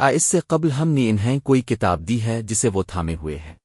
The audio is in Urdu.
آ، اس سے قبل ہم نے انہیں کوئی کتاب دی ہے جسے وہ تھامے ہوئے ہے